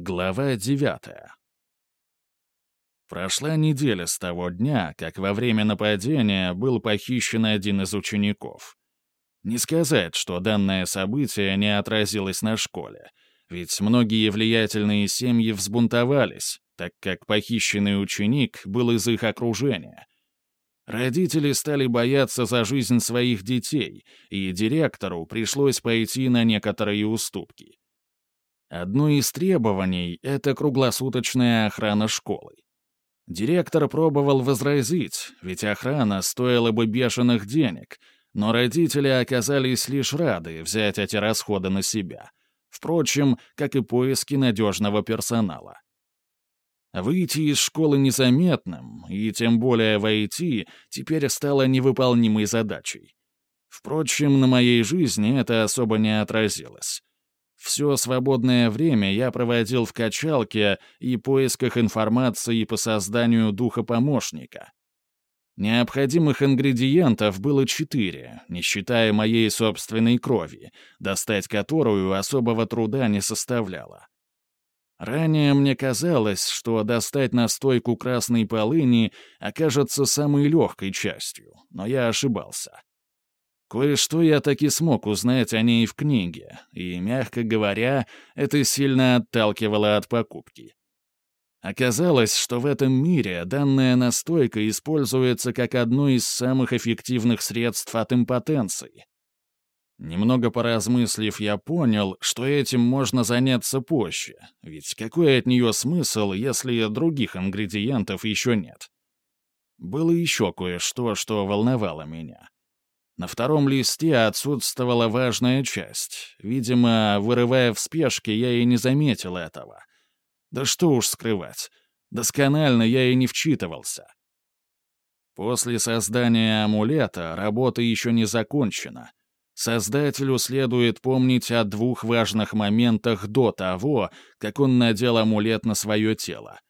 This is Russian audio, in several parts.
Глава девятая. Прошла неделя с того дня, как во время нападения был похищен один из учеников. Не сказать, что данное событие не отразилось на школе, ведь многие влиятельные семьи взбунтовались, так как похищенный ученик был из их окружения. Родители стали бояться за жизнь своих детей, и директору пришлось пойти на некоторые уступки. Одно из требований — это круглосуточная охрана школы. Директор пробовал возразить, ведь охрана стоила бы бешеных денег, но родители оказались лишь рады взять эти расходы на себя. Впрочем, как и поиски надежного персонала. Выйти из школы незаметным, и тем более войти, теперь стало невыполнимой задачей. Впрочем, на моей жизни это особо не отразилось. Все свободное время я проводил в качалке и поисках информации по созданию духа помощника. Необходимых ингредиентов было четыре, не считая моей собственной крови, достать которую особого труда не составляло. Ранее мне казалось, что достать настойку красной полыни окажется самой легкой частью, но я ошибался. Кое-что я таки смог узнать о ней в книге, и, мягко говоря, это сильно отталкивало от покупки. Оказалось, что в этом мире данная настойка используется как одно из самых эффективных средств от импотенции. Немного поразмыслив, я понял, что этим можно заняться позже, ведь какой от нее смысл, если других ингредиентов еще нет? Было еще кое-что, что волновало меня. На втором листе отсутствовала важная часть. Видимо, вырывая в спешке, я и не заметил этого. Да что уж скрывать. Досконально я и не вчитывался. После создания амулета работа еще не закончена. Создателю следует помнить о двух важных моментах до того, как он надел амулет на свое тело.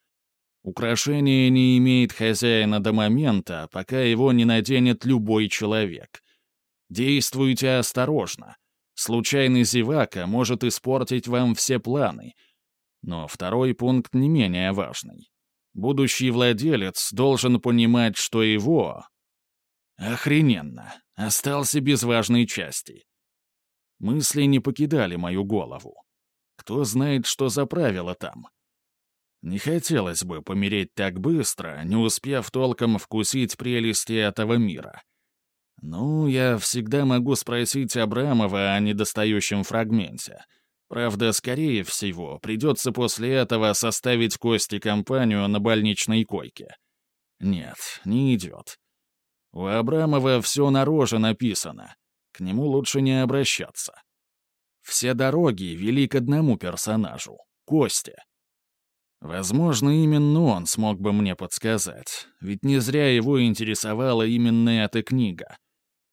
Украшение не имеет хозяина до момента, пока его не наденет любой человек — Действуйте осторожно. Случайный зевака может испортить вам все планы. Но второй пункт не менее важный. Будущий владелец должен понимать, что его... Охрененно. Остался без важной части. Мысли не покидали мою голову. Кто знает, что за правило там. Не хотелось бы помереть так быстро, не успев толком вкусить прелести этого мира. «Ну, я всегда могу спросить Абрамова о недостающем фрагменте. Правда, скорее всего, придется после этого составить Кости компанию на больничной койке. Нет, не идет. У Абрамова все на роже написано. К нему лучше не обращаться. Все дороги вели к одному персонажу — Косте. Возможно, именно он смог бы мне подсказать, ведь не зря его интересовала именно эта книга —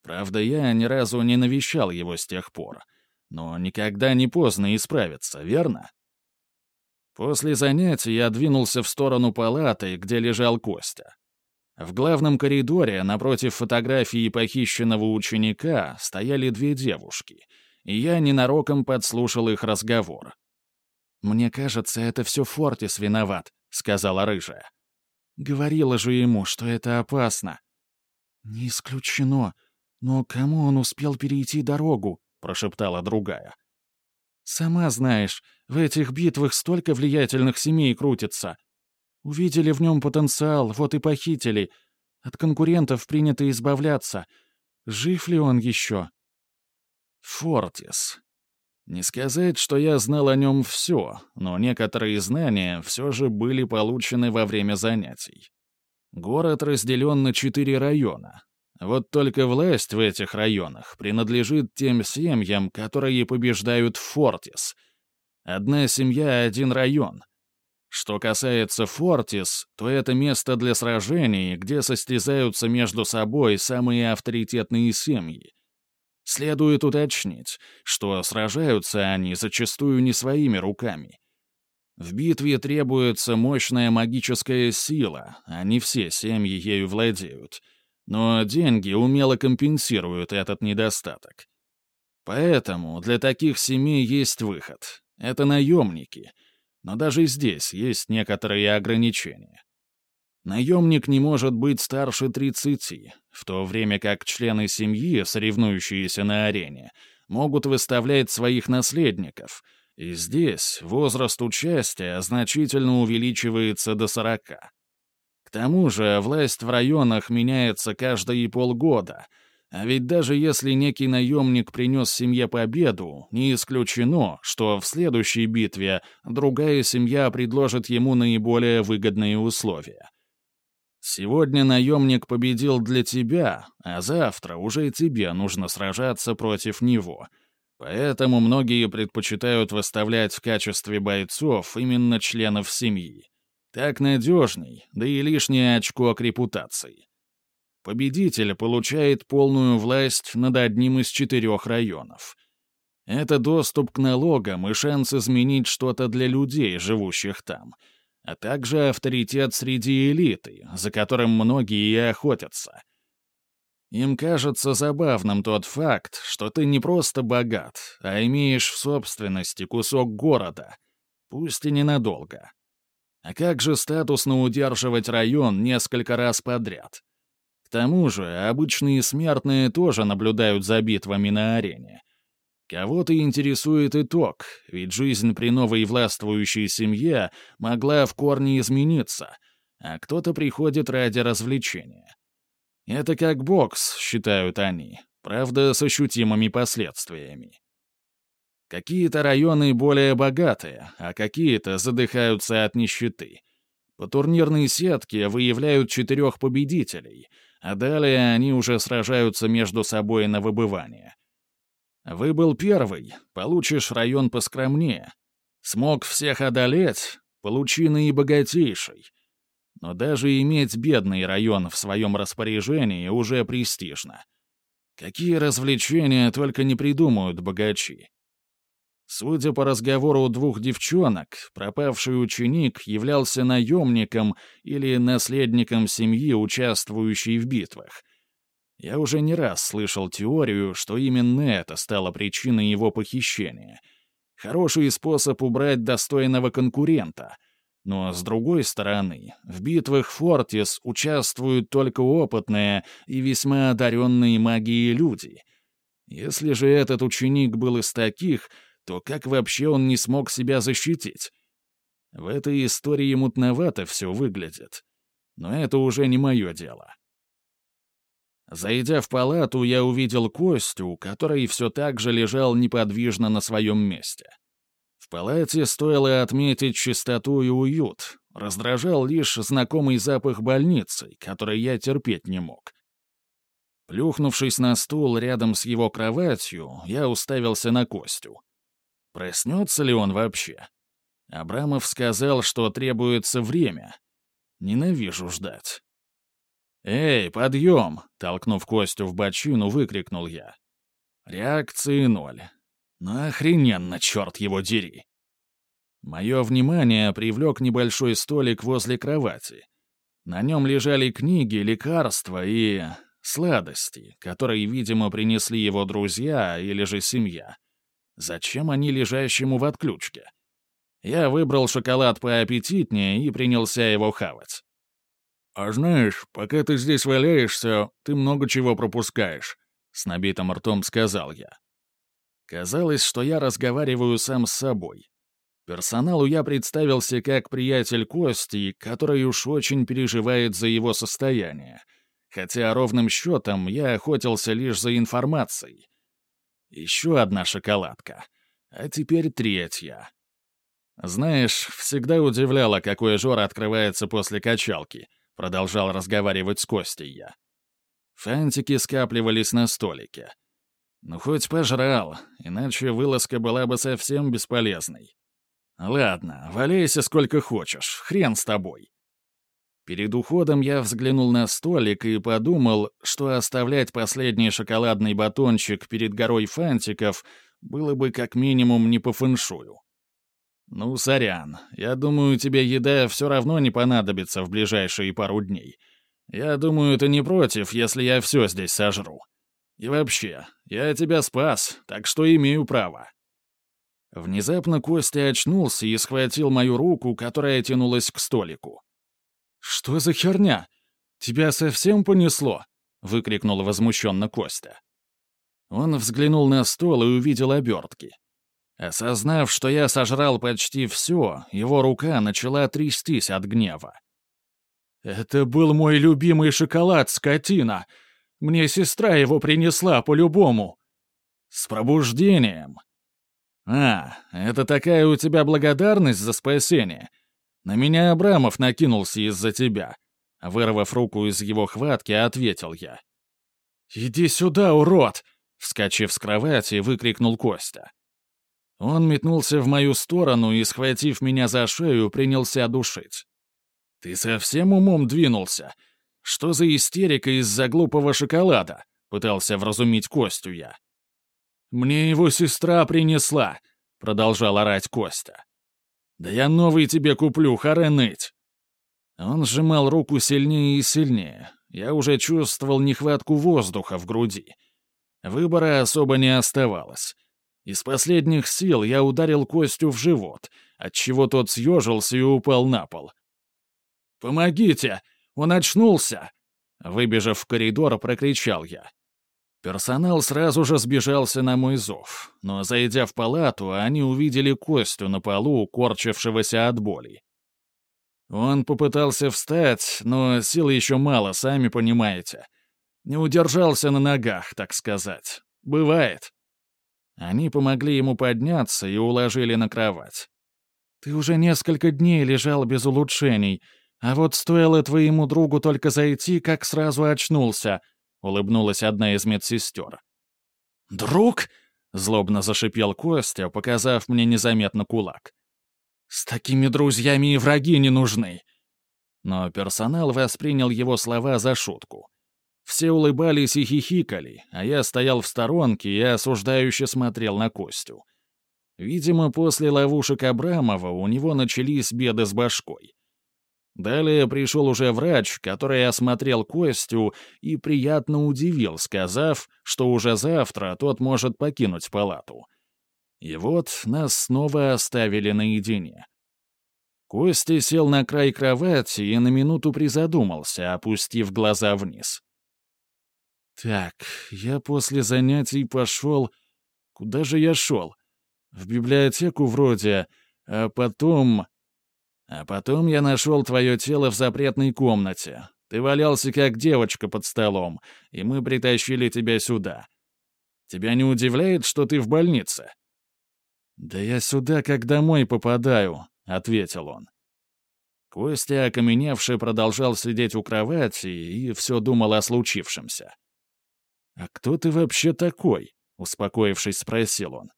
Правда, я ни разу не навещал его с тех пор. Но никогда не поздно исправиться, верно? После занятий я двинулся в сторону палаты, где лежал Костя. В главном коридоре, напротив фотографии похищенного ученика, стояли две девушки, и я ненароком подслушал их разговор. «Мне кажется, это все Фортис виноват», — сказала рыжая. «Говорила же ему, что это опасно». «Не исключено», «Но кому он успел перейти дорогу?» — прошептала другая. «Сама знаешь, в этих битвах столько влиятельных семей крутится. Увидели в нем потенциал, вот и похитили. От конкурентов принято избавляться. Жив ли он еще?» Фортис. Не сказать, что я знал о нем все, но некоторые знания все же были получены во время занятий. Город разделен на четыре района, вот только власть в этих районах принадлежит тем семьям, которые побеждают Фортис. Одна семья — один район. Что касается Фортис, то это место для сражений, где состязаются между собой самые авторитетные семьи. Следует уточнить, что сражаются они зачастую не своими руками. В битве требуется мощная магическая сила, а не все семьи ею владеют — но деньги умело компенсируют этот недостаток. Поэтому для таких семей есть выход. Это наемники. Но даже здесь есть некоторые ограничения. Наемник не может быть старше 30, в то время как члены семьи, соревнующиеся на арене, могут выставлять своих наследников, и здесь возраст участия значительно увеличивается до 40. К тому же власть в районах меняется каждые полгода, а ведь даже если некий наемник принес семье победу, не исключено, что в следующей битве другая семья предложит ему наиболее выгодные условия. Сегодня наемник победил для тебя, а завтра уже тебе нужно сражаться против него. Поэтому многие предпочитают выставлять в качестве бойцов именно членов семьи. Так надежней, да и лишнее очко к репутации. Победитель получает полную власть над одним из четырех районов. Это доступ к налогам и шанс изменить что-то для людей, живущих там — а также авторитет среди элиты, за которым многие и охотятся. Им кажется забавным тот факт, что ты не просто богат, а имеешь в собственности кусок города, пусть и ненадолго. А как же статусно удерживать район несколько раз подряд? К тому же обычные смертные тоже наблюдают за битвами на арене. Кого-то интересует итог, ведь жизнь при новой властвующей семье могла в корне измениться, а кто-то приходит ради развлечения. Это как бокс, считают они, правда, с ощутимыми последствиями. Какие-то районы более богатые, а какие-то задыхаются от нищеты. По турнирной сетке выявляют четырех победителей, а далее они уже сражаются между собой на выбывание — Выбыл первый, получишь район поскромнее. Смог всех одолеть, получи наибогатейший. Но даже иметь бедный район в своем распоряжении уже престижно. Какие развлечения только не придумают богачи. Судя по разговору двух девчонок, пропавший ученик являлся наемником или наследником семьи, участвующей в битвах — я уже не раз слышал теорию, что именно это стало причиной его похищения. Хороший способ убрать достойного конкурента. Но, с другой стороны, в битвах Фортис участвуют только опытные и весьма одаренные магией люди. Если же этот ученик был из таких, то как вообще он не смог себя защитить? В этой истории мутновато все выглядит. Но это уже не мое дело. Зайдя в палату, я увидел Костю, который все так же лежал неподвижно на своем месте. В палате стоило отметить чистоту и уют. Раздражал лишь знакомый запах больницы, который я терпеть не мог. Плюхнувшись на стул рядом с его кроватью, я уставился на Костю. Проснется ли он вообще? Абрамов сказал, что требуется время. Ненавижу ждать. «Эй, подъем!» — толкнув Костю в бочину, выкрикнул я. Реакции ноль. Ну охрененно, черт его дери! Мое внимание привлек небольшой столик возле кровати. На нем лежали книги, лекарства и... сладости, которые, видимо, принесли его друзья или же семья. Зачем они лежащему в отключке? Я выбрал шоколад поаппетитнее и принялся его хавать. «А знаешь, пока ты здесь валяешься, ты много чего пропускаешь», — с набитым ртом сказал я. Казалось, что я разговариваю сам с собой. Персоналу я представился как приятель Кости, который уж очень переживает за его состояние, хотя ровным счетом я охотился лишь за информацией. Еще одна шоколадка, а теперь третья. Знаешь, всегда удивляло, какой жор открывается после качалки — Продолжал разговаривать с Костей я. Фантики скапливались на столике. Ну, хоть пожрал, иначе вылазка была бы совсем бесполезной. Ладно, валяйся сколько хочешь, хрен с тобой. Перед уходом я взглянул на столик и подумал, что оставлять последний шоколадный батончик перед горой фантиков было бы как минимум не по фэншую. «Ну, сорян. Я думаю, тебе еда все равно не понадобится в ближайшие пару дней. Я думаю, ты не против, если я все здесь сожру. И вообще, я тебя спас, так что имею право». Внезапно Костя очнулся и схватил мою руку, которая тянулась к столику. «Что за херня? Тебя совсем понесло?» — выкрикнул возмущенно Костя. Он взглянул на стол и увидел обертки. Осознав, что я сожрал почти все, его рука начала трястись от гнева. «Это был мой любимый шоколад, скотина! Мне сестра его принесла по-любому!» «С пробуждением!» «А, это такая у тебя благодарность за спасение? На меня Абрамов накинулся из-за тебя!» Вырвав руку из его хватки, ответил я. «Иди сюда, урод!» Вскочив с кровати, выкрикнул Костя. Он метнулся в мою сторону и, схватив меня за шею, принялся душить. «Ты совсем умом двинулся? Что за истерика из-за глупого шоколада?» — пытался вразумить Костю я. «Мне его сестра принесла», — продолжал орать Костя. «Да я новый тебе куплю, харе ныть». Он сжимал руку сильнее и сильнее. Я уже чувствовал нехватку воздуха в груди. Выбора особо не оставалось. Из последних сил я ударил Костю в живот, отчего тот съежился и упал на пол. «Помогите! Он очнулся!» Выбежав в коридор, прокричал я. Персонал сразу же сбежался на мой зов, но, зайдя в палату, они увидели Костю на полу, корчившегося от боли. Он попытался встать, но сил еще мало, сами понимаете. Не удержался на ногах, так сказать. Бывает. Они помогли ему подняться и уложили на кровать. «Ты уже несколько дней лежал без улучшений, а вот стоило твоему другу только зайти, как сразу очнулся», — улыбнулась одна из медсестер. «Друг?» — злобно зашипел Костя, показав мне незаметно кулак. «С такими друзьями и враги не нужны». Но персонал воспринял его слова за шутку. Все улыбались и хихикали, а я стоял в сторонке и осуждающе смотрел на Костю. Видимо, после ловушек Абрамова у него начались беды с башкой. Далее пришел уже врач, который осмотрел Костю и приятно удивил, сказав, что уже завтра тот может покинуть палату. И вот нас снова оставили наедине. Костя сел на край кровати и на минуту призадумался, опустив глаза вниз. Так, я после занятий пошел... Куда же я шел? В библиотеку вроде, а потом... А потом я нашел твое тело в запретной комнате. Ты валялся как девочка под столом, и мы притащили тебя сюда. Тебя не удивляет, что ты в больнице?» «Да я сюда как домой попадаю», — ответил он. Костя, окаменевший, продолжал сидеть у кровати и все думал о случившемся. «А кто ты вообще такой?» — успокоившись, спросил он.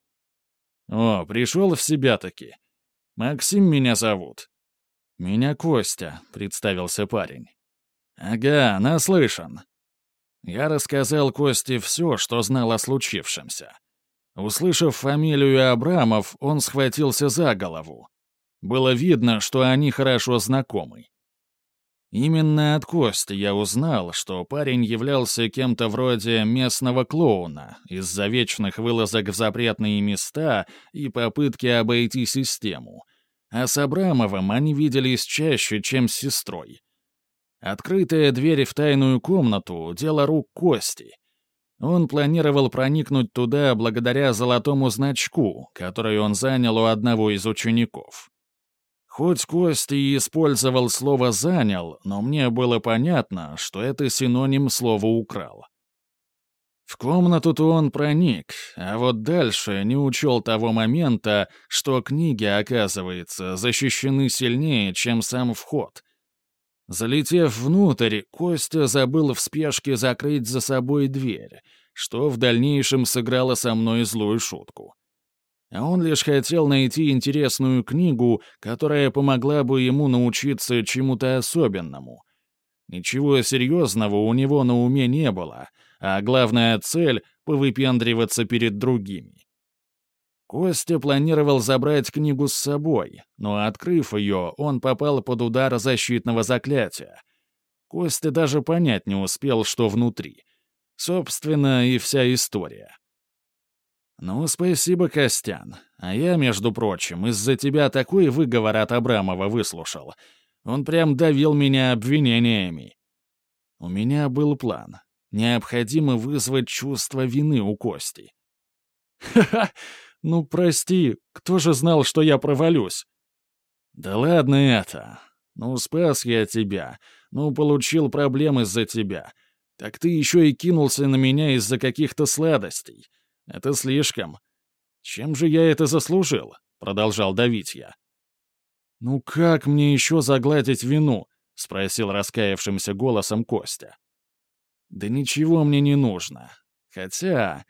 «О, пришел в себя-таки. Максим меня зовут». «Меня Костя», — представился парень. «Ага, наслышан». Я рассказал Косте все, что знал о случившемся. Услышав фамилию Абрамов, он схватился за голову. Было видно, что они хорошо знакомы. Именно от Кости я узнал, что парень являлся кем-то вроде местного клоуна из-за вечных вылазок в запретные места и попытки обойти систему. А с Абрамовым они виделись чаще, чем с сестрой. Открытая дверь в тайную комнату — дело рук Кости. Он планировал проникнуть туда благодаря золотому значку, который он занял у одного из учеников. Хоть Костя и использовал слово «занял», но мне было понятно, что это синоним слова «украл». В комнату-то он проник, а вот дальше не учел того момента, что книги, оказывается, защищены сильнее, чем сам вход. Залетев внутрь, Костя забыл в спешке закрыть за собой дверь, что в дальнейшем сыграло со мной злую шутку а он лишь хотел найти интересную книгу, которая помогла бы ему научиться чему-то особенному. Ничего серьезного у него на уме не было, а главная цель — повыпендриваться перед другими. Костя планировал забрать книгу с собой, но, открыв ее, он попал под удар защитного заклятия. Костя даже понять не успел, что внутри. Собственно, и вся история. «Ну, спасибо, Костян. А я, между прочим, из-за тебя такой выговор от Абрамова выслушал. Он прям давил меня обвинениями. У меня был план. Необходимо вызвать чувство вины у Кости. «Ха-ха! Ну, прости, кто же знал, что я провалюсь?» «Да ладно это. Ну, спас я тебя. Ну, получил проблемы из-за тебя. Так ты еще и кинулся на меня из-за каких-то сладостей. Это слишком. Чем же я это заслужил?» — продолжал давить я. «Ну как мне еще загладить вину?» — спросил раскаявшимся голосом Костя. «Да ничего мне не нужно. Хотя,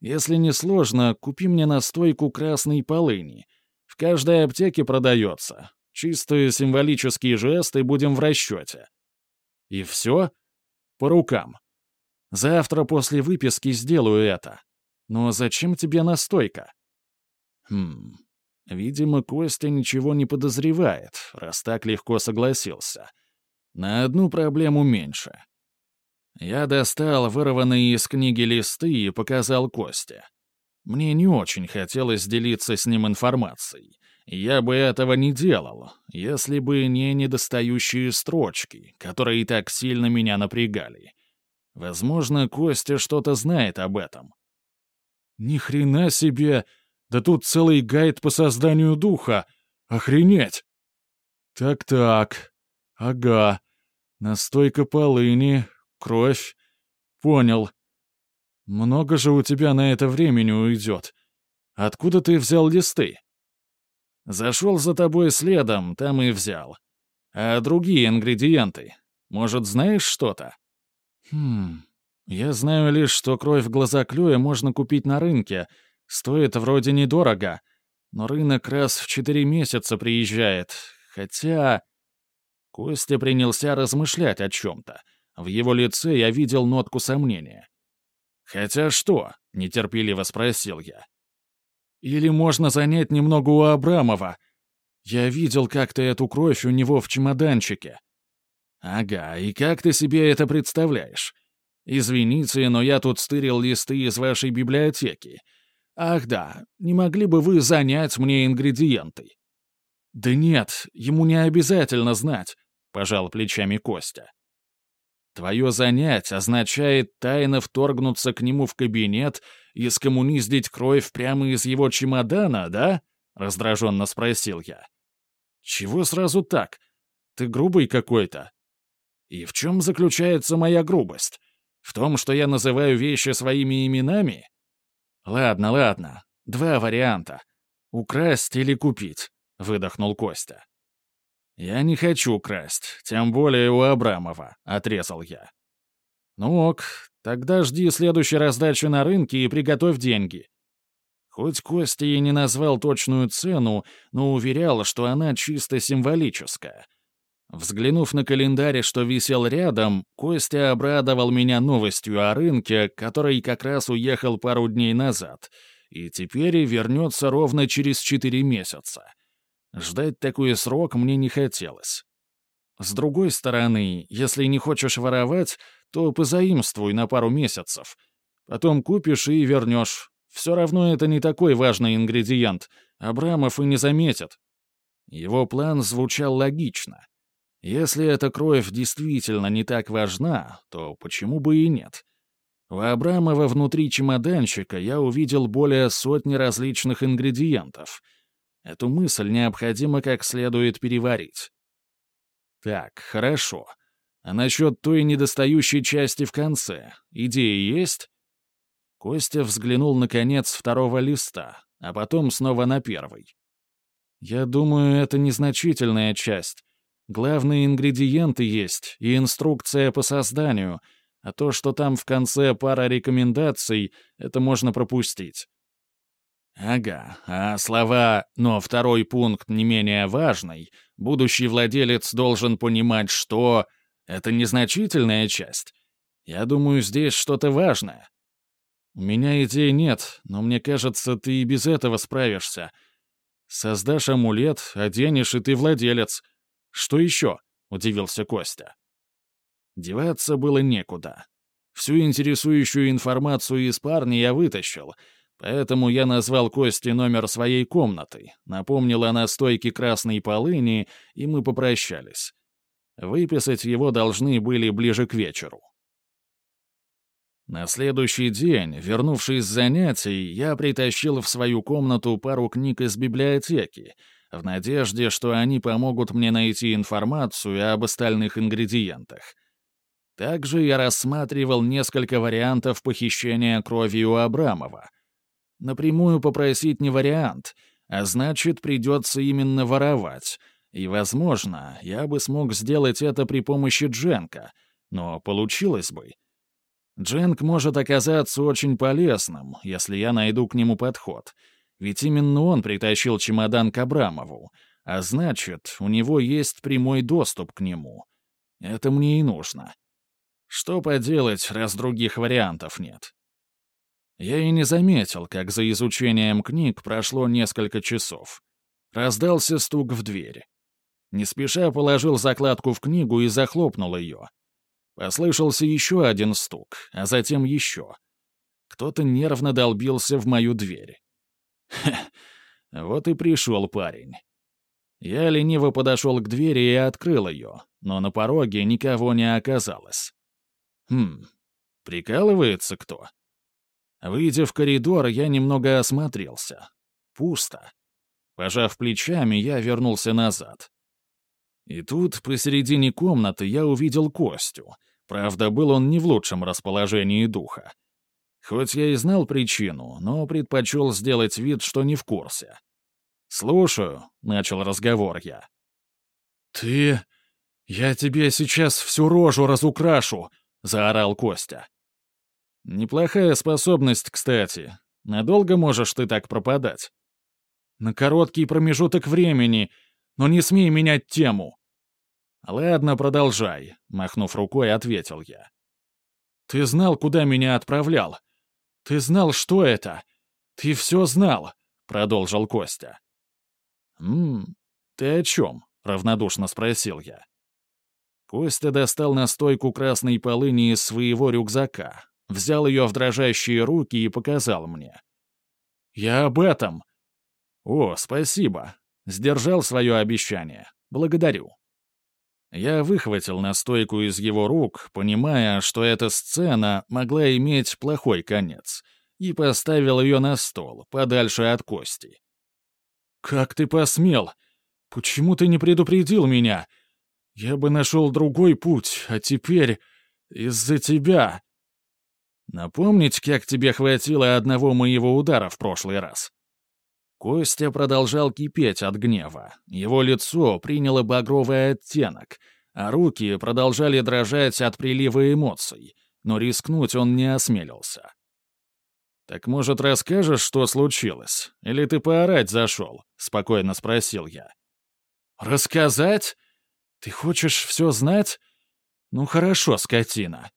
если не сложно, купи мне настойку красной полыни. В каждой аптеке продается. Чистые символические жесты будем в расчете». «И все?» «По рукам. Завтра после выписки сделаю это. Но зачем тебе настойка?» «Хм, Видимо, Костя ничего не подозревает, раз так легко согласился. На одну проблему меньше. Я достал вырванные из книги листы и показал Косте. Мне не очень хотелось делиться с ним информацией. Я бы этого не делал, если бы не недостающие строчки, которые так сильно меня напрягали. Возможно, Костя что-то знает об этом. «Ни хрена себе!» Да тут целый гайд по созданию духа. Охренеть! Так-так. Ага. Настойка полыни, кровь. Понял. Много же у тебя на это времени уйдет. Откуда ты взял листы? Зашел за тобой следом, там и взял. А другие ингредиенты? Может, знаешь что-то? Хм, я знаю лишь, что кровь глаза клюя можно купить на рынке — Стоит вроде недорого, но рынок раз в четыре месяца приезжает. Хотя... Костя принялся размышлять о чем-то. В его лице я видел нотку сомнения. «Хотя что?» — нетерпеливо спросил я. «Или можно занять немного у Абрамова. Я видел как-то эту кровь у него в чемоданчике». «Ага, и как ты себе это представляешь? Извините, но я тут стырил листы из вашей библиотеки. «Ах да, не могли бы вы занять мне ингредиенты?» «Да нет, ему не обязательно знать», — пожал плечами Костя. «Твое занять означает тайно вторгнуться к нему в кабинет и скоммуниздить кровь прямо из его чемодана, да?» — раздраженно спросил я. «Чего сразу так? Ты грубый какой-то». «И в чем заключается моя грубость? В том, что я называю вещи своими именами?» «Ладно, ладно. Два варианта. Украсть или купить», — выдохнул Костя. «Я не хочу красть, тем более у Абрамова», — отрезал я. «Ну ок, тогда жди следующей раздачи на рынке и приготовь деньги». Хоть Костя и не назвал точную цену, но уверял, что она чисто символическая — Взглянув на календарь, что висел рядом, Костя обрадовал меня новостью о рынке, который как раз уехал пару дней назад, и теперь вернется ровно через четыре месяца. Ждать такой срок мне не хотелось. С другой стороны, если не хочешь воровать, то позаимствуй на пару месяцев. Потом купишь и вернешь. Все равно это не такой важный ингредиент. Абрамов и не заметит. Его план звучал логично — если эта кровь действительно не так важна, то почему бы и нет? У Абрамова внутри чемоданчика я увидел более сотни различных ингредиентов. Эту мысль необходимо как следует переварить. Так, хорошо. А насчет той недостающей части в конце, идеи есть? Костя взглянул на конец второго листа, а потом снова на первый. Я думаю, это незначительная часть. Главные ингредиенты есть и инструкция по созданию, а то, что там в конце пара рекомендаций, это можно пропустить. Ага, а слова «но второй пункт не менее важный», будущий владелец должен понимать, что это незначительная часть. Я думаю, здесь что-то важное. У меня идей нет, но мне кажется, ты и без этого справишься. Создашь амулет, оденешь, и ты владелец — «Что еще?» — удивился Костя. Деваться было некуда. Всю интересующую информацию из парня я вытащил, Поэтому я назвал Кости номер своей комнаты, напомнил о настойке красной полыни, и мы попрощались. Выписать его должны были ближе к вечеру. На следующий день, вернувшись с занятий, я притащил в свою комнату пару книг из библиотеки, в надежде, что они помогут мне найти информацию об остальных ингредиентах. Также я рассматривал несколько вариантов похищения крови у Абрамова. Напрямую попросить не вариант, а значит, придется именно воровать. И, возможно, я бы смог сделать это при помощи Дженка, но получилось бы — Дженк может оказаться очень полезным, если я найду к нему подход. Ведь именно он притащил чемодан к Абрамову, а значит, у него есть прямой доступ к нему. Это мне и нужно. Что поделать, раз других вариантов нет? Я и не заметил, как за изучением книг прошло несколько часов. Раздался стук в дверь. Не спеша положил закладку в книгу и захлопнул ее. Послышался еще один стук, а затем еще. Кто-то нервно долбился в мою дверь. Хе, вот и пришел парень. Я лениво подошел к двери и открыл ее, но на пороге никого не оказалось. Хм, прикалывается кто? Выйдя в коридор, я немного осмотрелся. Пусто. Пожав плечами, я вернулся назад. И тут, посередине комнаты, я увидел Костю — Правда, был он не в лучшем расположении духа. Хоть я и знал причину, но предпочел сделать вид, что не в курсе. «Слушаю», — начал разговор я. «Ты... Я тебе сейчас всю рожу разукрашу», — заорал Костя. «Неплохая способность, кстати. Надолго можешь ты так пропадать?» «На короткий промежуток времени, но не смей менять тему», «Ладно, продолжай», — махнув рукой, ответил я. «Ты знал, куда меня отправлял. Ты знал, что это. Ты все знал», — продолжил Костя. «Ммм, ты о чем?» — равнодушно спросил я. Костя достал настойку красной полыни из своего рюкзака, взял ее в дрожащие руки и показал мне. «Я об этом!» «О, спасибо. Сдержал свое обещание. Благодарю». Я выхватил настойку из его рук, понимая, что эта сцена могла иметь плохой конец, и поставил ее на стол, подальше от кости. «Как ты посмел? Почему ты не предупредил меня? Я бы нашел другой путь, а теперь из-за тебя...» «Напомнить, как тебе хватило одного моего удара в прошлый раз?» Костя продолжал кипеть от гнева. Его лицо приняло багровый оттенок, а руки продолжали дрожать от прилива эмоций, но рискнуть он не осмелился. «Так, может, расскажешь, что случилось? Или ты поорать зашел?» — спокойно спросил я. «Рассказать? Ты хочешь все знать? Ну хорошо, скотина.